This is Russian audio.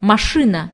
машина.